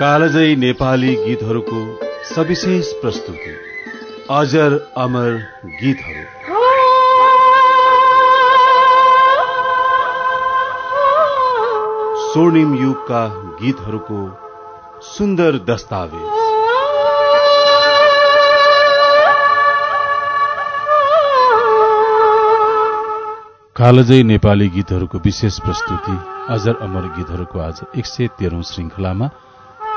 कालजै नेपाली गीतहरूको सविशेष प्रस्तुति। अजर अमर गीतहरू। स्वर्णिम युगका गीतहरूको सुन्दर दस्तावेज। कालजै नेपाली गीतहरूको विशेष प्रस्तुति अजर अमर गीतहरूको आज एक सय तेह्रौं श्रृंखलामा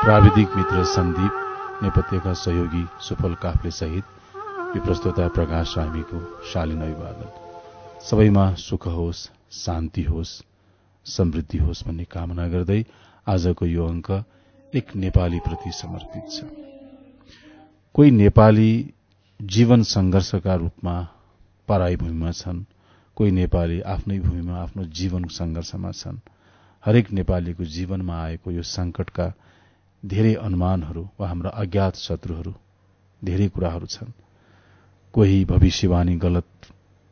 प्राविधिक मित्र सन्दीप नेपथ्यका सहयोगी सुफल काफ्ले सहित विप्रस्तोता प्रकाश रामीको शालीन अभिवादन। सबैमा सुख होस् शान्ति होस् समृद्धि होस् भन्ने कामना गर्दै आजको यो अंक एक नेपाली प्रति समर्पित छ। कोही नेपाली जीवन संघर्षका रूपमा पराई भूमिमा छन् कोही नेपाली आफ्नै भूमिमा आफ्नो जीवन संघर्षमा छन् हरेक नेपालीको जीवनमा आएको यो संकटका धेरै अनुमानहरू वा हाम्रा अज्ञात शत्रुहरू धेरै कुराहरू छन्। कोही भविष्यवाणी गलत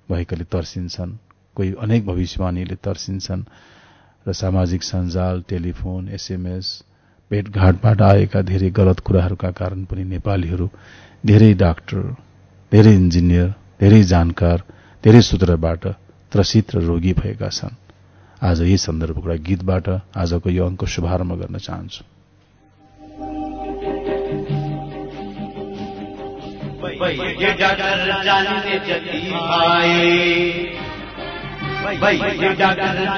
भएकाले तर्सिन्छन् कोही अनेक भविष्यवाणीले तर्सिन्छन् र सामाजिक सञ्जाल टेलिफोन एसएमएस भेटघाटबाट आएका धेरै गलत कुराहरूका कारण पनि नेपालीहरू धेरै डाक्टर धेरै इन्जिनियर धेरै जानकार धेरै सूत्रबाट त्रसित र रोगी भएका छन्। आज यही सन्दर्भको एउटा गीतबाट आजको यो अङ्क शुभारम्भ गर्न चाहन्छु।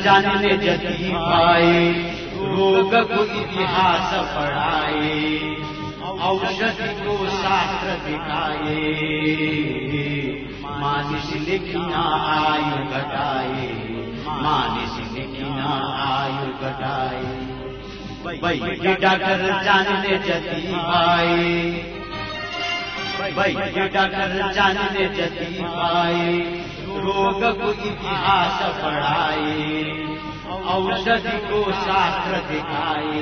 जानने जति आए रोगको इतिहास पढाए औषधिको शास्त्र दिखाए। मानिसले किन आयु घटाए मानिसले किन आयु घटाए। वैद्य डाक्टर जानने जति आए वैद्य डाक्टर जानने जति आए रोगको इतिहास पढाए औषधिको शास्त्र दिखाए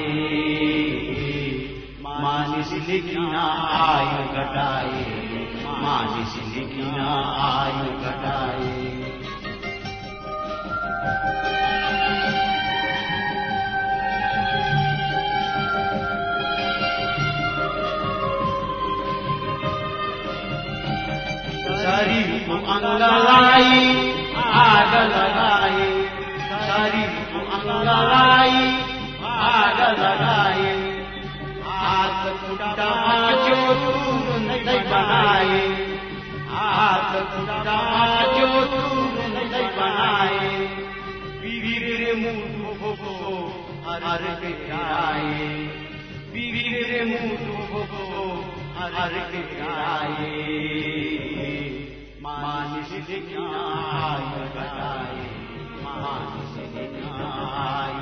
मानिसले किन आयु घटाए मानिसले किन आयु घटाए सारी को अंगलाई आग। लगाए सारी को अंगलाई आग लगाए हाथ खुटा जो तुम नहीं बनाए हाथ खुटा जो तुम नहीं बनाए वीर मुँह हो हर के आए वीर मुँह हो हर के आए महासि विज्ञाय महासि विज्ञान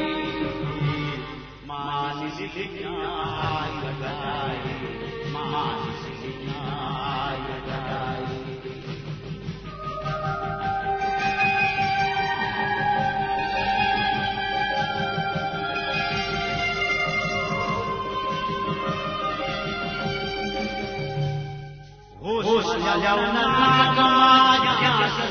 Husna launa kama jasa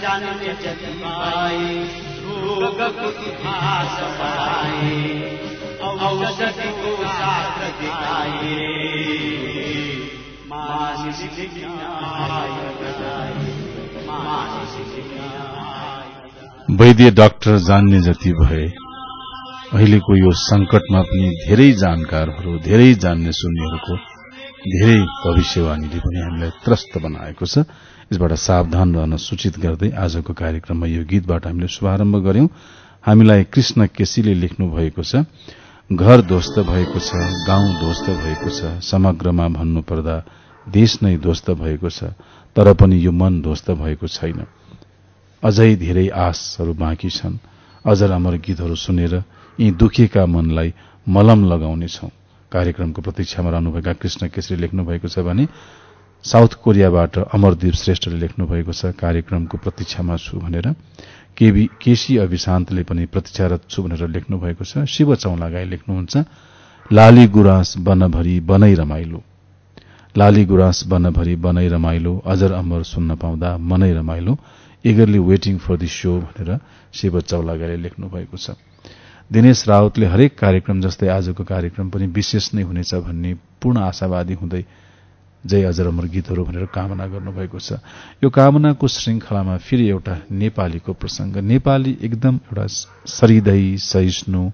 जाने इतिहास शास्त्र वैद्य डाक्टर जान्ने जति भए अहिलेको यो संकटमा पनि धेरै जानकारहरू धेरै जान्ने सुन्नेहरूको धेरै भविष्यवाणीले पनि हामीलाई त्रस्त बनाएको छ। यसबाट सावधान रहन सूचित गर्दै आजको कार्यक्रममा यो गीतबाट हामीले शुभारम्भ गर्यौं हामीलाई कृष्ण केसीले लेख्नु भएको छ घर ध्वस्त भएको छ गाउँ ध्वस्त भएको छ समग्रमा भन्नुपर्दा देश नै ध्वस्त भएको छ तर पनि यो मन ध्वस्त भएको छैन। अझै धेरै आशहरू बाँकी छन्। अजर अमर गीतहरू सुनेर यी दुखिएका मनलाई मलम लगाउनेछौ। कार्यक्रमको प्रतीक्षामा रहनुभएका कृष्ण केसरी लेख्नु भएको छ भने साउथ कोरियाबाट अमरदीप श्रेष्ठले लेख्नु भएको छ कार्यक्रमको प्रतीक्षामा छु भनेर। केबी केसी अभिशान्तले पनि प्रतीक्षारत छु भनेर लेख्नु भएको छ। शिव चौलागाई लेख्नुहुन्छ लाली गुराँस बनभरि बनै रमाइलो। लाली गुराँस बनभरि बनै रमाइलो। अजर अमर सुन्न पाउँदा मनै रमाइलो। Eagerly waiting for the show भनेर शिव चौलागाईले लेख्नु भएको छ। दिनेश रावतले हरेक कार्यक्रम जस्तै आजको कार्यक्रम पनि विशेष नै हुनेछ भन्ने पूर्ण आशावादी हुँदै जय अजर अमर गीतहरू भनेर कामना गर्नुभएको छ। यो कामनाको श्रृंखलामा फेरि एउटा नेपालीको प्रसंग नेपाली एकदम एउटा सरिदय सहिष्णु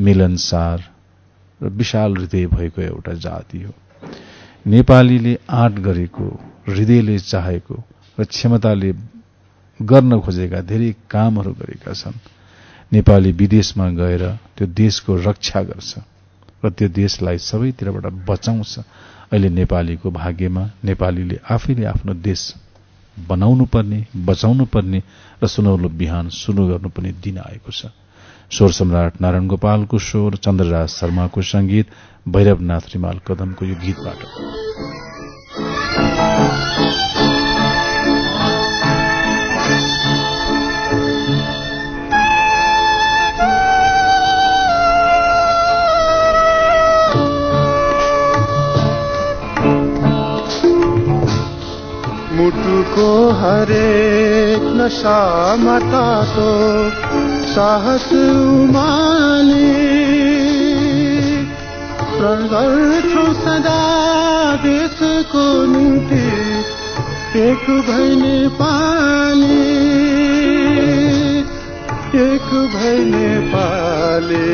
मिलनसार र विशाल हृदय भएको एउटा जाति हो। नेपालीले आँट गरेको हृदयले चाहेको र क्षमताले गर्न खोजेका धेरै कामहरू गरेका छन्। नेपाली विदेशमा गएर त्यो देशको रक्षा गर्छ र त्यो देशलाई सबैतिरबाट बचाउँछ। अहिले नेपालीको भाग्यमा नेपालीले आफैले आफ्नो देश बनाउनु पर्ने बचाउनु पर्ने र सुनौलो बिहान सुरु गर्नुपर्ने दिन आएको छ। स्वर सम्राट नारायण गोपालको स्वर चन्द्रराज शर्माको संगीत भैरवनाथ रिमाल कदमको यो गीतबाट। हरेक नसामा तातो साहस उमाले। प्रण गर्छु सदा देशको निम्ति एक भै नेपाली एक भै नेपाली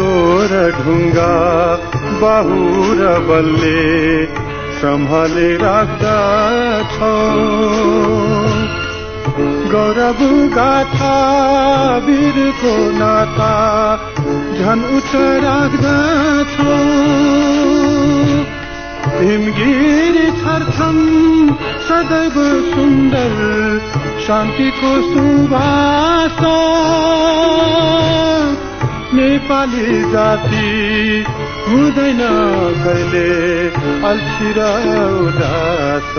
माटो र ढुङ्गा बाहु र बलले सम्हाले राख्दछौ गौरव गाथा वीरको नाता झन उच्च राख्दछौ हिमगिरी छर्छम सदैव सुन्दर शान्तिको सुवास। नेपाली जाति हुँदैन कहिले अल्छी र उदास।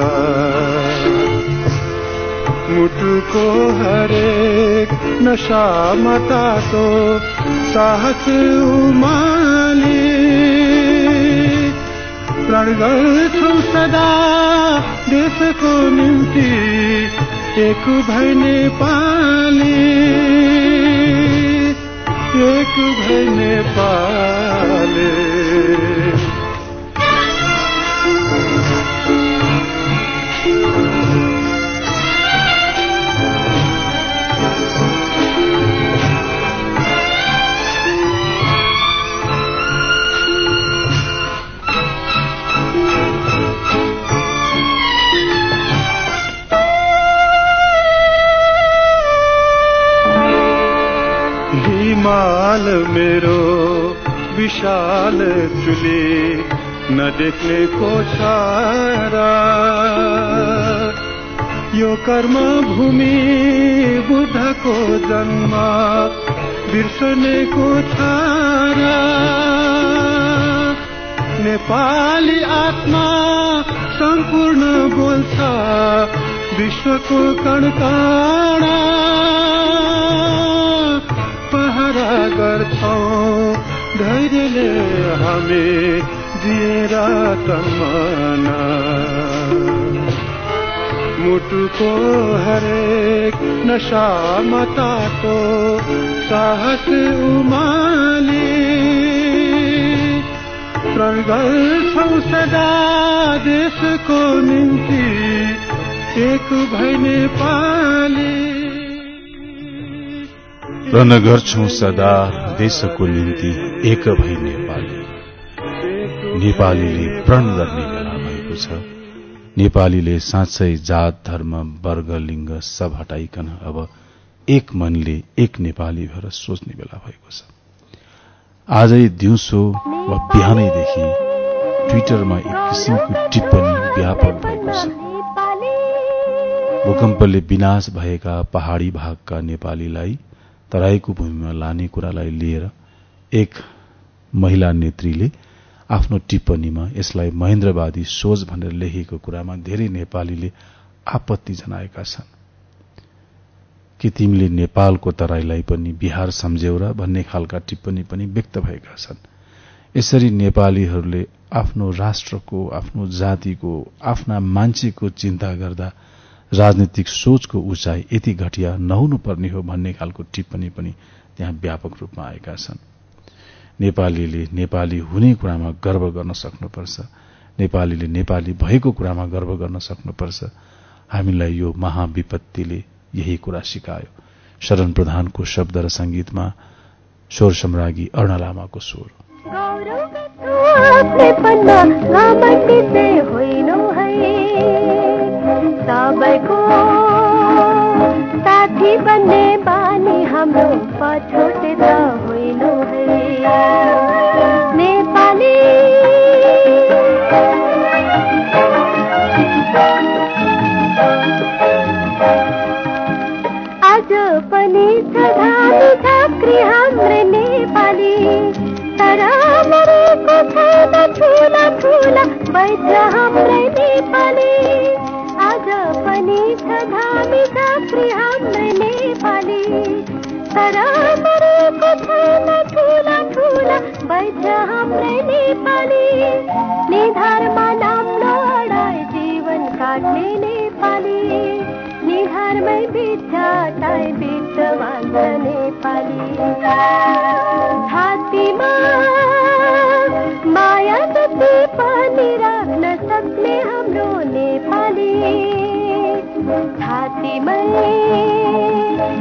मुटुको हरेक नसामा तातो साहस उमाले। प्रण गर्छौ सदा देशको निम्ति एक भै नेपाली। एक भई नेपाले। मेरो विशाल चुली नदेख्नेको छारा यो कर्म भूमि बुद्धको जन्म बिर्सनेको छारा नेपाली आत्मा सम्पूर्ण बोल्छ विश्वको कणकाणा। पहरा गर्छौ। धैर्यले हामी दिएर तमना मुटुको हरेक नशामा तातो साहस उमाली। प्रण गर्छौ सदा देशको निम्ति एक भई नेपाली। रन गर्छौ सदा देशको निम्ति एक भई नेपाली। नेपालीले प्रण गर्ने बेला भएको छ। नेपालीले साँच्चै जात धर्म वर्ग लिङ्ग सब हटाइकन अब एक मनले एक नेपाली भएर सोच्ने बेला भएको छ। आजै दिउँसो वा बिहानैदेखि ट्विटरमा एक किसिमको टिप्पणी व्यापक भएको छ। भूकम्पले विनाश भएका पहाड़ी भागका नेपालीलाई तराईको भूमिमा लाने कुरालाई लिएर एक महिला नेत्रीले आफ्नो टिप्पणीमा यसलाई महेन्द्रवादी सोच भनेर लेखिएको कुरामा धेरै नेपालीले आपत्ति जनाएका छन्। कि तिमीले नेपालको तराईलाई पनि बिहार सम्झ्यौ र भन्ने खालका टिप्पणी पनि व्यक्त भएका छन्। यसरी नेपालीहरूले आफ्नो राष्ट्रको आफ्नो जातिको आफ्ना मान्छेको चिन्ता गर्दा राजनीतिक सोचको उचाइ यति घटिया नहुनु पर्ने हो भन्ने खालको टिप्पणी पनि त्यहाँ व्यापक रूपमा आएका छन्। नेपालीले नेपाली हुने कुरामा गर्व गर्न सक्नुपर्छ। नेपालीले नेपाली भएको कुरामा गर्व गर्न सक्नुपर्छ। हामीलाई यो महाविपत्तिले यही कुरा सिकायो। शरण प्रधानको शब्द र संगीतमा स्वर सम्राज्ञी अर्ण लामाको स्वर। सबैको साथी बन्ने बानी हाम्रो पछोटे त होइनौ नेपाली आज पनि झाँक्री हाम्रै नेपाली। तर मरेको छैन ठुला ठुला बैठ राख्न सक्ने हाम्रो नेपाली। छातीमै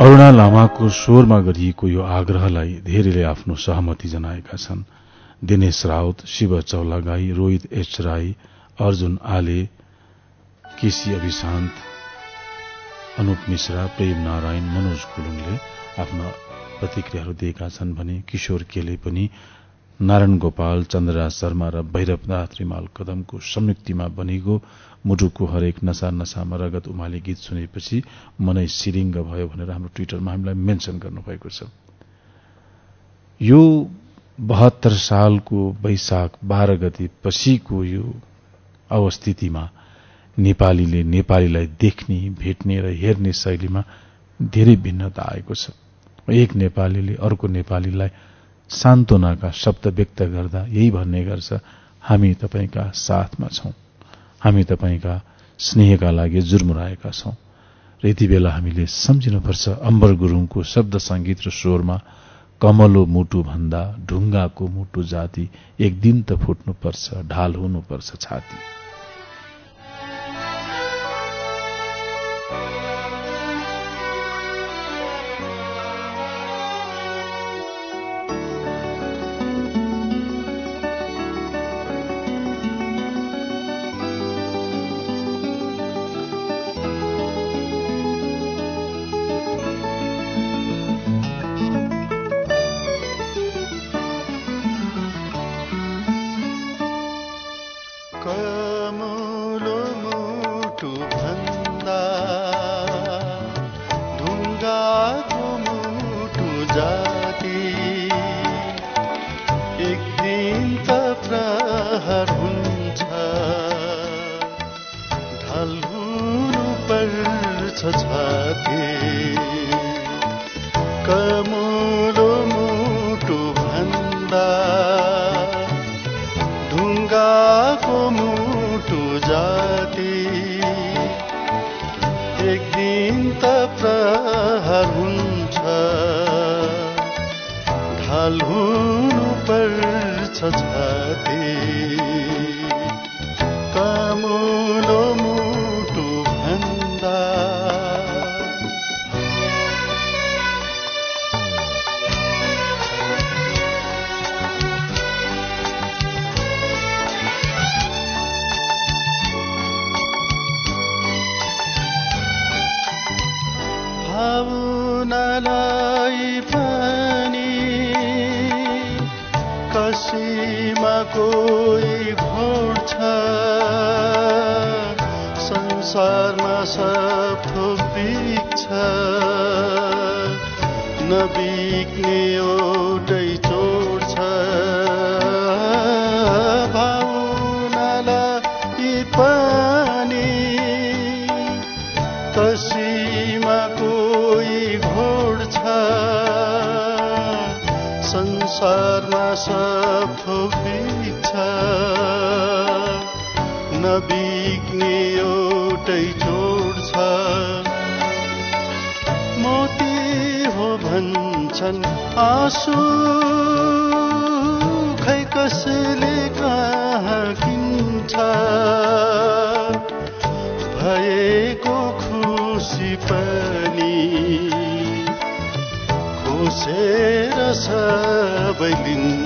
अरुणा लामाको स्वरमा गरिएको यो आग्रहलाई धेरैले आफ्नो सहमति जनाएका छन्। दिनेश राउत शिव चौलागाई रोहित एच राई अर्जुन आले केसी अभिशान्त अनुप मिश्रा प्रेम नारायण मनोज गुलुङले आफ्ना प्रतिक्रियाहरू दिएका छन् भने किशोर केले पनि नारायण गोपाल चन्द्रराज शर्मा र भैरवनाथ रिमाल कदमको संयुक्तिमा बनेको मुटुको हरेक नशा नशामा रगत उमाले गीत सुनेपछि मनै सिरिङ्ग भयो भनेर हाम्रो ट्विटरमा हामीलाई मेन्सन गर्नुभएको छ। यो बहत्तर सालको वैशाख बाह्र गते पछिको यो अवस्थितिमा नेपालीले नेपालीलाई देख्ने भेट्ने र हेर्ने शैलीमा धेरै भिन्नता आएको छ। एक नेपालीले अर्को नेपालीलाई सान्त्वनाका शब्द व्यक्त गर्दा यही भन्ने गर्छ हामी तपाईँका साथमा छौं। हामी तपाईँका स्नेहका लागि जुर्मुराएका छौं। र यति बेला हामीले सम्झिनुपर्छ अम्बर गुरूङको शब्द संगीत र स्वरमा कमलो मुटु भन्दा ढुङ्गाको मुटु जाति एक दिन त फुट्नुपर्छ ढाल हुनुपर्छ छाती। पनि कसीमा कोही घोड्छ संसारमा सब थोक बिक्छ नबिक्ने सफो बिच्छा नबिग्ने एउटै जोड मोती हो भन्छन् आँसु। खै कसले कहाँ किन्छ? भएको खुसी पनि खोसेर रसा लिन्छ।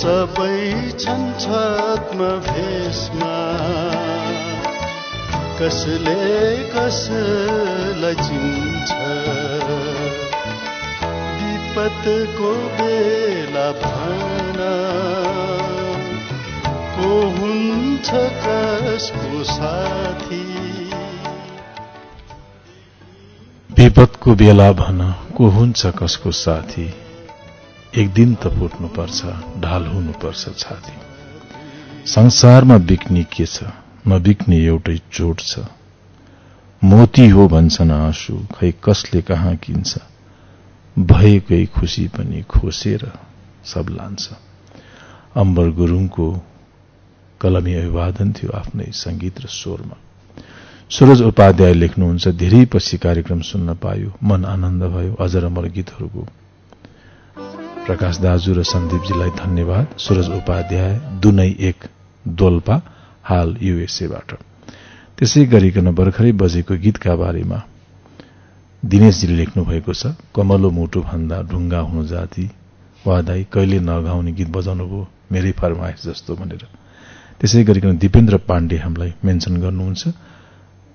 सबै छन् छत्म भेषमा कसले कसलाई चिन्छ? विपतको बेला भन को हुन्छ कसको साथी? विपदको बेला भन को हुन्छ कसको साथी? एक दिन त फुट्नुपर्छ ढाल हुनुपर्छ छाती। संसारमा बिक्ने के छ? नबिक्ने एउटै चोट छ। मोती हो भन्छन् आँसु खै कसले कहाँ किन्छ? भएकै खुसी पनि खोसेर सब लान्छ। अम्बर गुरूङको कलमी अभिवादन थियो आफ्नै संगीत र स्वरमा। सूरज उपाध्याय लेख्नुहुन्छ धेरै पछि कार्यक्रम सुन्न पायो मन आनन्द भयो अझ अमर गीतहरूको प्रकाश दाजु र सन्दीपजीलाई धन्यवाद। सूरज उपाध्याय दुनै एक दोल्पा हाल युएसएबाट। त्यसै गरिकन भर्खरै बजेको गीतका बारेमा दिनेशजीले लेख्नु भएको छ कमलो मुटु भन्दा ढुङ्गा हुनु जाति वादाई कहिले नगाउने गीत बजाउनु भयो मेरै फरमाइस जस्तो भनेर। त्यसै गरिकन दिपेन्द्र पाण्डे हामीलाई मेन्सन गर्नुहुन्छ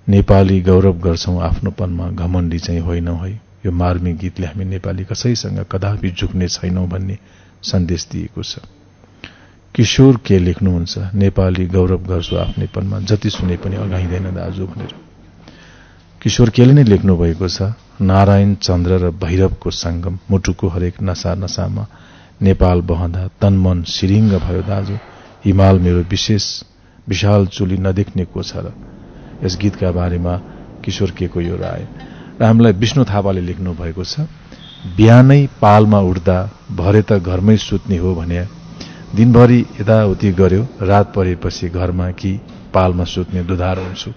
नेपाली गौरव गर्छौं आफ्नोपनमा घमण्डी चाहिँ होइन है। यो मार्मिक गीतले हामी नेपाली कसैसँग कदापि झुक्ने छैनौं भन्ने सन्देश दिएको छ। किशोर के लेख्नुहुन्छ? नेपाली गौरव गर्छु आफ्नैपनमा जति सुने पनि अगाइँदैन दाजु भनेर। किशोर केले नै लेख्नु भएको छ नारायण चन्द्र र भैरवको संगम मुटुको हरेक नसा नसामा नेपाल बहँदा तन मन सिरिङ्ग भयो दाजु। हिमाल मेरो विशेष विशाल चुली नदेख्ने को छ र। यस गीतका बारेमा किशोर के को यो राय? र हामीलाई विष्णु थापाले लेख्नु भएको छ बिहानै पालमा उठ्दा भरे त घरमै सुत्ने हो भने दिनभरि यताउति गर्यो रात परेपछि घरमा कि पालमा सुत्ने दुधार हुन्छु।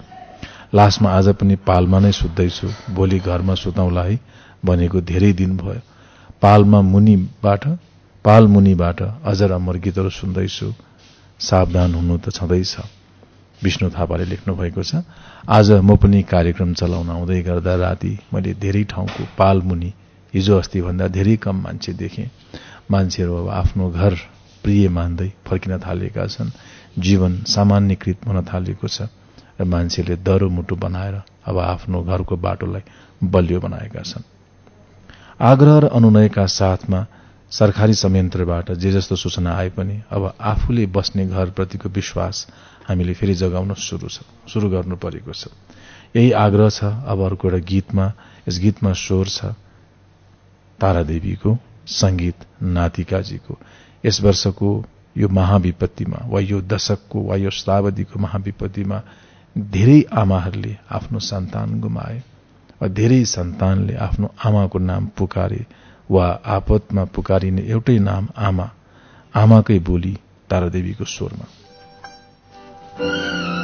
लासमा आज पनि पालमा नै सुत्दैछु भोलि घरमा सुताउला है भनेको धेरै दिन भयो। पालमा मुनिबाट पाल मुनिबाट अजर अमर गीतहरू सुन्दैछु। सावधान हुनु त छँदैछ। विष्णु थापाले लेख्नु भएको छ। आज म पनि कार्यक्रम चलाउन आउँदै गर्दा राति मैले धेरै ठाउँको पालमुनि हिजो अस्ति भन्दा धेरै कम मान्छे देखे। मान्छेहरू अब आफ्नो घर प्रिय मान्दै फर्किन थालेका छन्। जीवन सामान्यकृत हुन थालेको छ र मान्छेले दरो मुटु बनाएर अब आफ्नो घरको बाटोलाई बलियो बनाएका छन्। आग्रह र अनुनयका साथमा सरकारी संयन्त्रबाट जे जस्तो सूचना आए पनि अब आफूले बस्ने घरप्रतिको विश्वास हामीले फेरि जगाउन शुरू छ शुरू गर्नु परेको छ। यही आग्रह छ अब अर्को एउटा गीतमा यस गीतमा स्वर छ तारादेवीको संगीत नातिकाजीको। यस वर्षको यो महाविपत्तिमा वा यो दशकको वा यो शतावधिको महाविपत्तिमा धेरै आमाहरूले आफ्नो सन्तान गुमाए वा धेरै सन्तानले आफ्नो आमाको नाम पुकारे वा आपतमा पुकारिने एउटै नाम आमा आमाकै बोली तारादेवीको स्वरमा। Música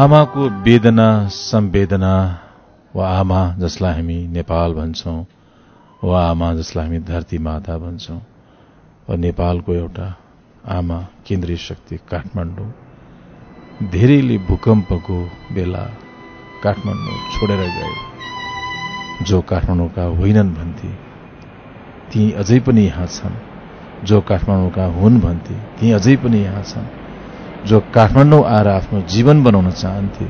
आमाको वेदना संवेदना वा आमा जसलाई हामी नेपाल भन्छौँ वा आमा जसलाई हामी धरती माता भन्छौँ वा नेपालको एउटा आमा केन्द्रीय शक्ति काठमाडौँ धेरैले भूकम्पको बेला काठमाडौँ छोडेर गए जो काठमाडौँका होइनन् भन्थे ती अझै पनि यहाँ छन्। जो काठमाडौँका हुन् भन्थे ती अझै पनि यहाँ छन्। जो काठमाडौँ आएर आफ्नो जीवन बनाउन चाहन्थे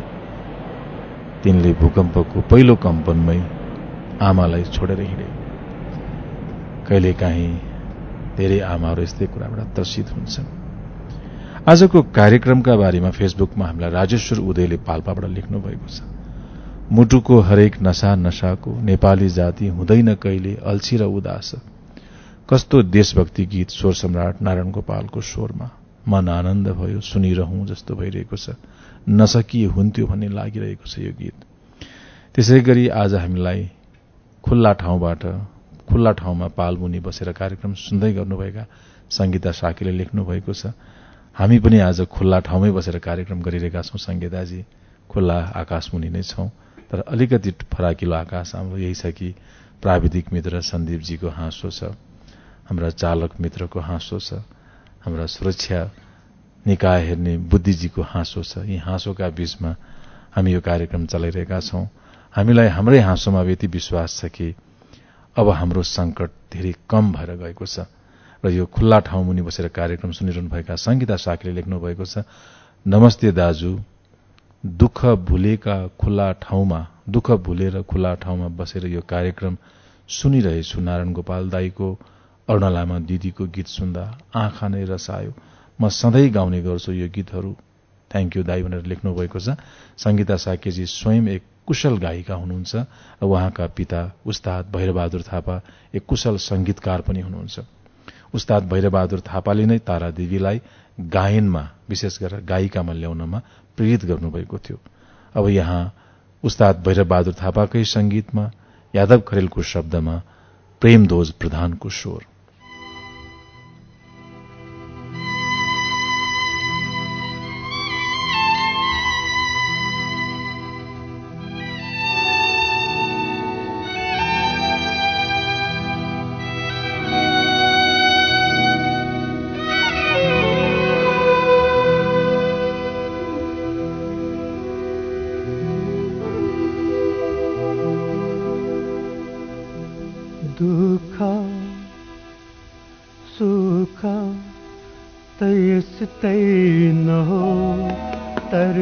तिनले भूकम्पको पहिलो कम्पनमै आमालाई छोडेर हिँडे। कहिलेकाहीँ धेरै आमाहरू यस्तै कुराबाट त्रसित हुन्छन्। आजको कार्यक्रमका बारेमा फेसबुकमा हामीलाई राजेश्वर उदयले पाल्पाबाट लेख्नु भएको छ। मुटुको हरेक नशा नशाको नेपाली जाति हुँदैन कहिले अल्छी र उदास। कस्तो देशभक्ति गीत स्वर सम्राट नारायण गोपालको स्वरमा। मन आनन्द भयो सुनिरहँ जस्तो भइरहेको छ। नसकिए हुन्थ्यो भन्ने लागिरहेको छ यो गीत। त्यसै गरी आज हामीलाई खुल्ला ठाउँबाट खुल्ला ठाउँमा पालमुनि बसेर कार्यक्रम सुन्दै गर्नुभएका संगीता साकीले लेख्नु भएको छ। हामी पनि आज खुल्ला ठाउँमै बसेर कार्यक्रम गरिरहेका छौं। संगीताजी खुल्ला आकाशमुनि नै छौं। तर अलिकति फराकिलो आकाश हाम्रो यही छ कि प्राविधिक मित्र सन्दीपजीको हाँसो छ। हाम्रा चालक मित्रको हाँसो छ। हाम्रा सुरक्षा निकाय हेर्ने बुद्धिजीको हाँसो छ। यी हाँसोका बीचमा हामी यो कार्यक्रम चलाइरहेका छौं। हामीलाई हाम्रै हाँसोमा यति विश्वास छ कि अब हाम्रो संकट धेरै कम भएर गएको छ। र यो खुल्ला ठाउँ मुनि बसेर कार्यक्रम सुनिरहनुभएका संगीता साकीले लेख्नु भएको छ नमस्ते दाजु दुःख भुलेका खुल्ला ठाउँमा दुःख भुलेर खुल्ला ठाउँमा बसेर यो कार्यक्रम सुनिरहेछु। नारायण गोपाल दाईको अरूणा दिदीको गीत सुन्दा आँखा नै रसायो। म सधैँ गाउने गर्छु यो गीतहरू। थ्याङ्क यू दाई भनेर लेख्नु भएको छ। संगीता साकेजी स्वयं एक कुशल गायिका हुनुहुन्छ र उहाँका पिता उस्ताद भैरबहादुर थापा एक कुशल संगीतकार पनि हुनुहुन्छ। उस्ताद भैरबहादुर थापाले नै तारा देवीलाई गायनमा विशेष गरेर गायिकामा ल्याउनमा प्रेरित गर्नुभएको थियो। अब यहाँ उस्ताद भैरबहादुर थापाकै संगीतमा यादव खरेलको शब्दमा प्रेमध्वज प्रधानको स्वर। यस्तै नहो तर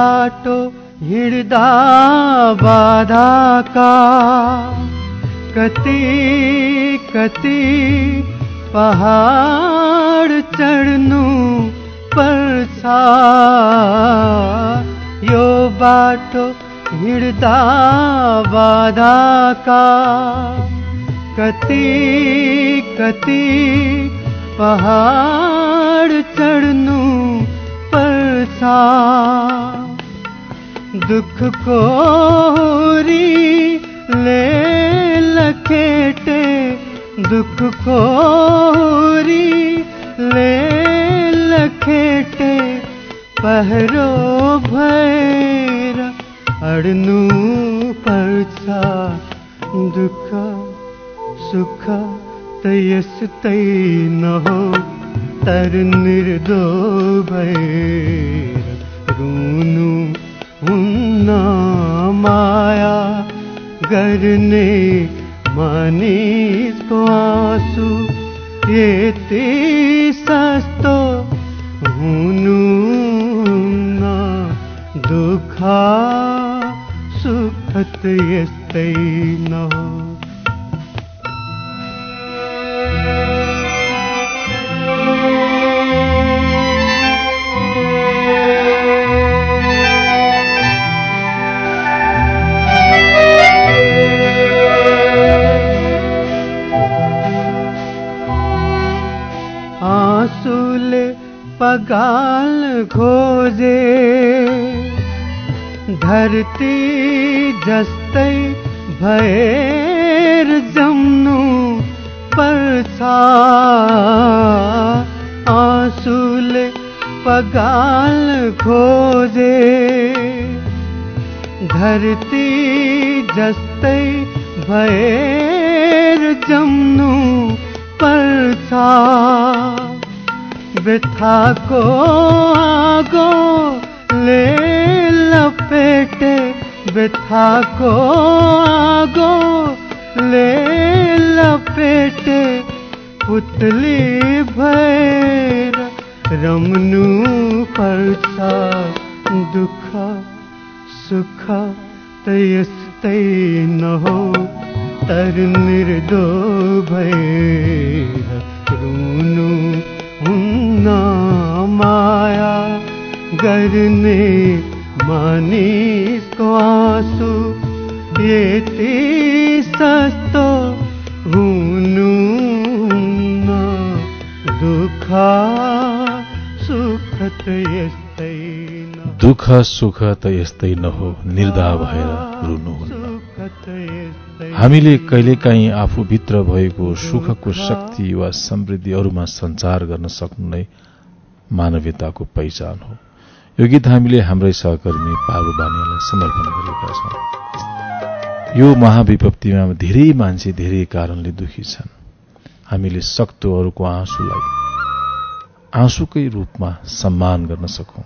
बाटो हिँड्दा बाधाका कति कति पहाड चढ्नु पर्छ यो बाटो हिँड्दा बाधाका कति कति पहाड चढ्नु पर्छ दुःखको ले लखेटे। दुःखको ले लखेटे। पहरो भएर अड्नु पर्छ दुःख सुख त यस्तै नहो। तर निर्दो भएर रुनु हुन्न माया गर्ने मानिसको आँसु यति सस्तो हुनु न दुःख सुख त यस्तै न पगाल खोजे धरती जस्तै भएर जम्नु पर्छ। आँसुले पगाल खोजे धरती जस्तै भएर जम्नु पर्छ। व्यथाको ले लपेटे। व्यथाको आगो ले लपेटे। पुतली भएर रम्नु पर्छ दुःख सुख त यस्तै नहो। तर निर्दो भएर गर्ने मानिसको आँसु यति सस्तो हुनु न दुःख सुख त यस्तै दुःख सुख त यस्तै नहो निर्दा भएर रुनुहुन्न यस्तै हामीले कहिलेकाहीँ आफूभित्र भएको सुखको शक्ति वा समृद्धि अरूमा सञ्चार गर्न सक्नु नै मानवीयताको पहिचान हो। यो गीत हामीले हाम्रै सहकर्मी पारु बानियालाई समर्पण गरेका छौं। यो महाविपत्तिमा धेरै मान्छे धेरै कारणले दुखी छन्। हामीले सक्दो अरूको आँसुलाई आँसुकै रूपमा सम्मान गर्न सकौं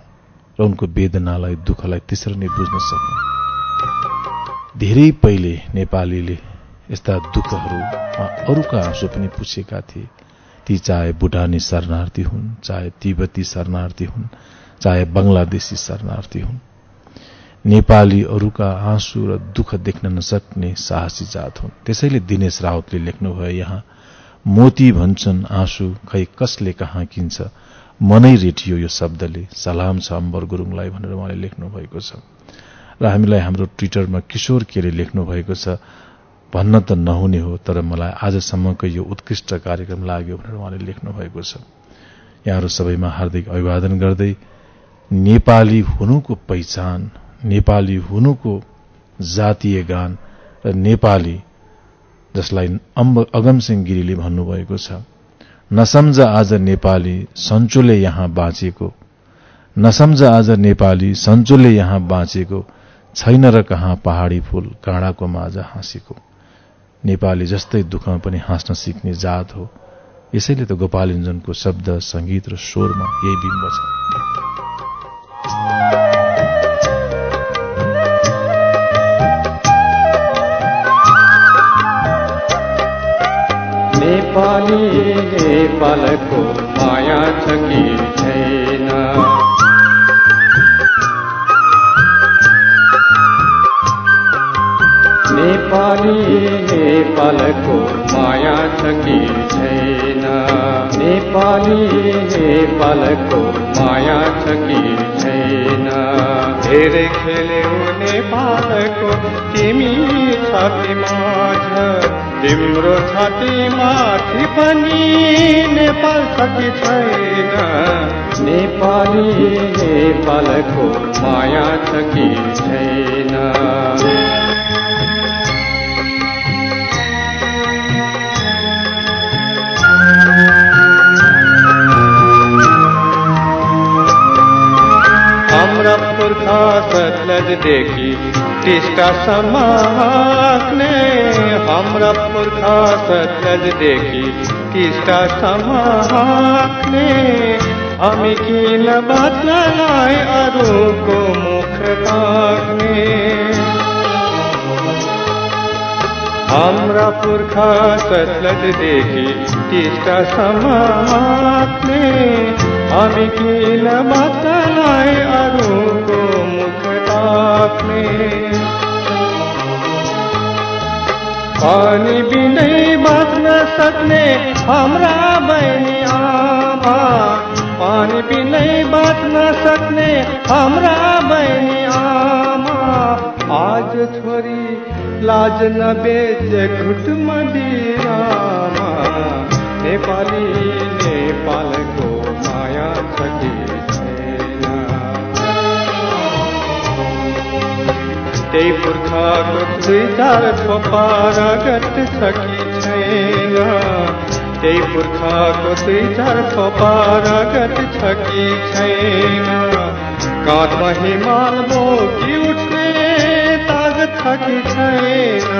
र उनको वेदनालाई दुःखलाई त्यसरी नै बुझ्न सकौं। धेरै पहिले नेपालीले यस्ता दुःखहरूमा अरूका आँसु पनि पुछेका थिए। ती चाहे भुटानी शरणार्थी हुन् चाहे तिब्बती शरणार्थी हुन् चाहे बंगलादेशी शरणार्थी हुन्। नेपाली अरूका आँसु र दुःख देख्न नसक्ने साहसी जात हुन्। त्यसैले दिनेश रावतले लेख्नुभयो यहाँ मोती भन्छन् आँसु खै कसले कहाँ किन्छ? मनै रेटियो यो शब्दले। सलाम छ अम्बर गुरूङलाई भनेर उहाँले लेख्नु भएको छ। र हामीलाई हाम्रो ट्विटरमा किशोर केले लेख्नु भएको छ भन्न त नहुने हो तर मलाई आजसम्मको यो उत्कृष्ट कार्यक्रम लाग्यो भनेर उहाँले लेख्नु भएको छ। यहाँहरू सबैमा हार्दिक अभिवादन गर्दै नेपाली हुनुको पहिचान नेपाली हुनुको जातीय गान र नेपाली जसलाई अम्ब अगमसिंह गिरीले भन्नुभएको छ। नसम्झ आज नेपाली सन्चोले यहाँ बाँचेको। नसम्झ आज नेपाली सन्चोले यहाँ बाँचेको। छैन र कहाँ पहाड़ी फूल काँडाको माझ हाँसेको। नेपाली जस्तै दुःखमा पनि हाँस्न सिक्ने जात हो। यसैले त गोपालिञ्जनको शब्द संगीत र स्वरमा यही बिम्ब छ। नेपाली नेपालको माया छ कि छैन? नेपालको माया छ कि छैन? नेपाली नेपालको माया छ कि छैन? धेरै खेल्यौ नेपालको तिमी छाती माझ। तिम्रो छाती माथि पनि नेपाल छ कि छैन? नेपाली नेपालको माया छ कि छैन? हाम्रा पुर्खा सतलजदेखि टिस्टासम्म हाँक्ने हाम्रा पुर्खा सतलजदेखि टिस्टासम्म हाँक्ने हामी किन बाँच्नलाई अरूको मुख ताक्ने। हाम्रा पुर्खा सतलजदेखि टिस्टासम्म हामी किन बाँच्नलाई अरूको ताक्ने पानी बिनै बाँच्न सक्ने हाम्रा बहिनी आमा। पानी बिनै बाँच्न सक्ने हाम्रा बहिनी आमा। आज छोरी लाज नबेच घुट मदिरामा नेपाली नेपालको त्यही पुर्खाको दुई चार थोपा रगत छ कि छैन त्यही पुर्खाको दुई चार थोपा रगत छ कि छैन काँधमा हिमाल बोकी उठ्ने तागत छ कि छैन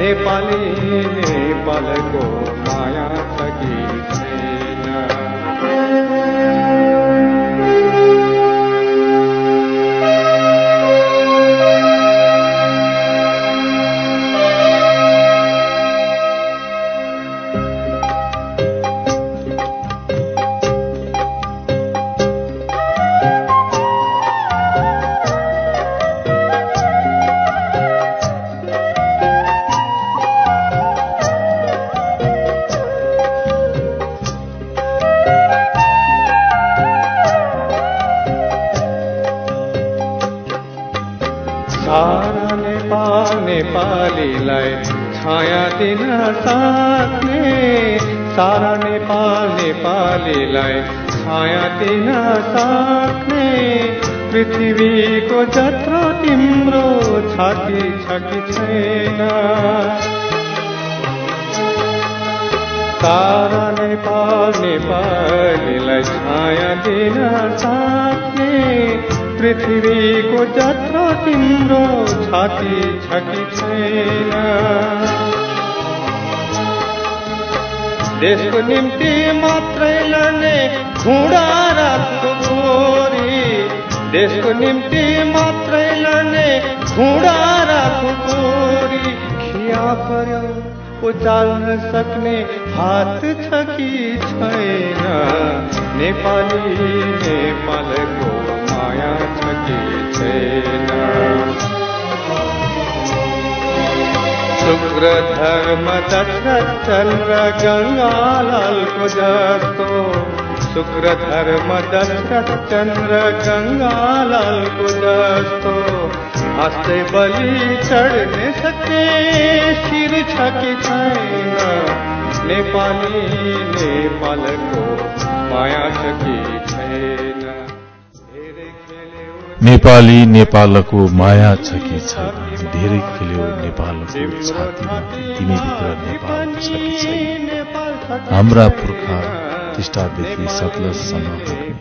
नेपाली नेपालको माया छ सक्ने सारा नेपाल नेपालीलाई छाया दिन सक्ने पृथ्वीको जत्रो तिम्रो छाती छ कि छैन। सारा नेपाल नेपालीलाई छाया दिन सक्ने पृथ्वीको जत्रो तिम्रो छाती छ कि छैन। देशको निम्ति मात्रै लड्ने घुँडा राखो गोरी। देशको निम्ति मात्रै लड्ने घुँडा राखो गोरी। खिया पर्यो उचाल्न सक्ने हात छ कि छैन? नेपाली नेपालको माया छ कि छैन? शुक्र धर्म दशरथ चन्द्र गङ्गालालको जस्तो। शुक्र धर्म दशरथ चन्द्र गङ्गालालको जस्तो बलि चढ्ने सक्ने शिर छ कि छैन। नेपाली नेपालको माया छ। कि नेपाली नेपालको माया छ कि छैन? धेरै खेल्यो नेपालको छातीमा। तिमीभित्र नेपाल छ कि छैन? हाम्रा पुर्खा टिस्टादेखि सतलजसम्म हाँक्ने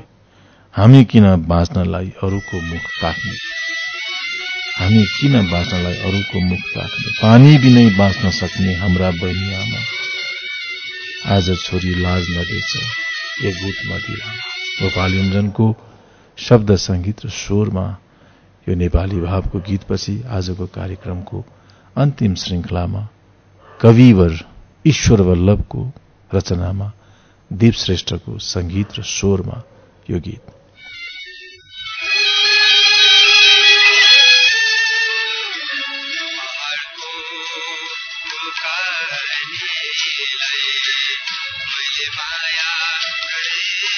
हामी किन बाँच्नलाई अरूको मुख ताक्ने हामी किन बाँच्नलाई अरूको मुख ताक्ने पानी बिनै बाँच्न सक्ने हाम्रा बहिनी आमा। आज छोरी लाज नदेछ एक मदिरा गोपालञ्जनको शब्द संगीत र स्वरमा यो नेपाली भावको गीतपछि आजको कार्यक्रमको अन्तिम श्रृङ्खलामा कविवर ईश्वर वल्लभको रचनामा श्रेष्ठको संगीत र स्वरमा यो गीत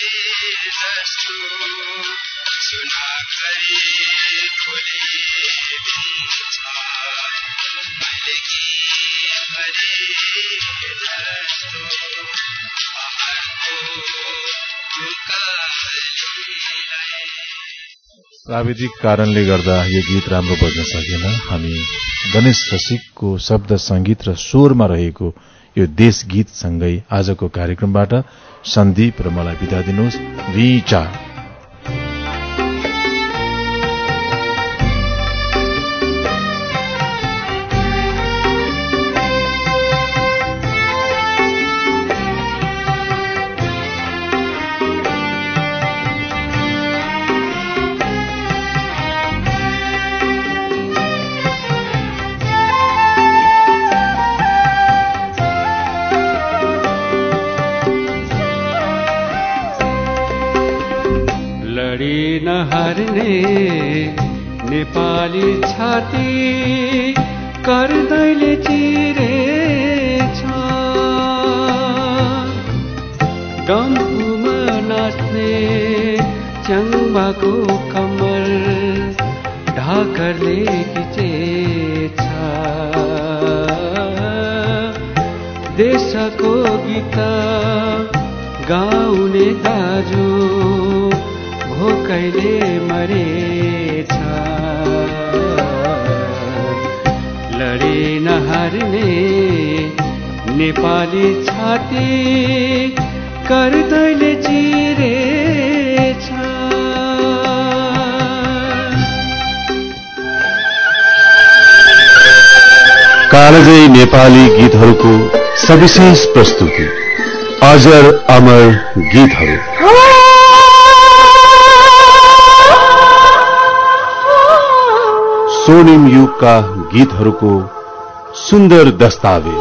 पहाडको प्राविधिक कारणले गर्दा यो गीत राम्रो बज्न सकेन। हामी गणेश रसिकको शब्द संगीत र स्वरमा रहेको यो देश गीतसँगै आजको कार्यक्रमबाट सन्दीप र मलाई बिदा दिनुहोस्। नहार्ने नेपाली छाती कर्दैले चिरे छ डम्फुमा नाच्ने च्याङ्बाको कमर ढाकरले खिचेछ देशको गीत गाउने दाजु भोकैले मरेछ? लडे नहार्ने नेपाली छाती कर्दैले चिरेछ। कालजयी नेपाली गीतहरूको सविशेष प्रस्तुति अजर अमर गीतहरू। स्वर्णिम युग का गीतहरूको सुन्दर दस्तावेज़।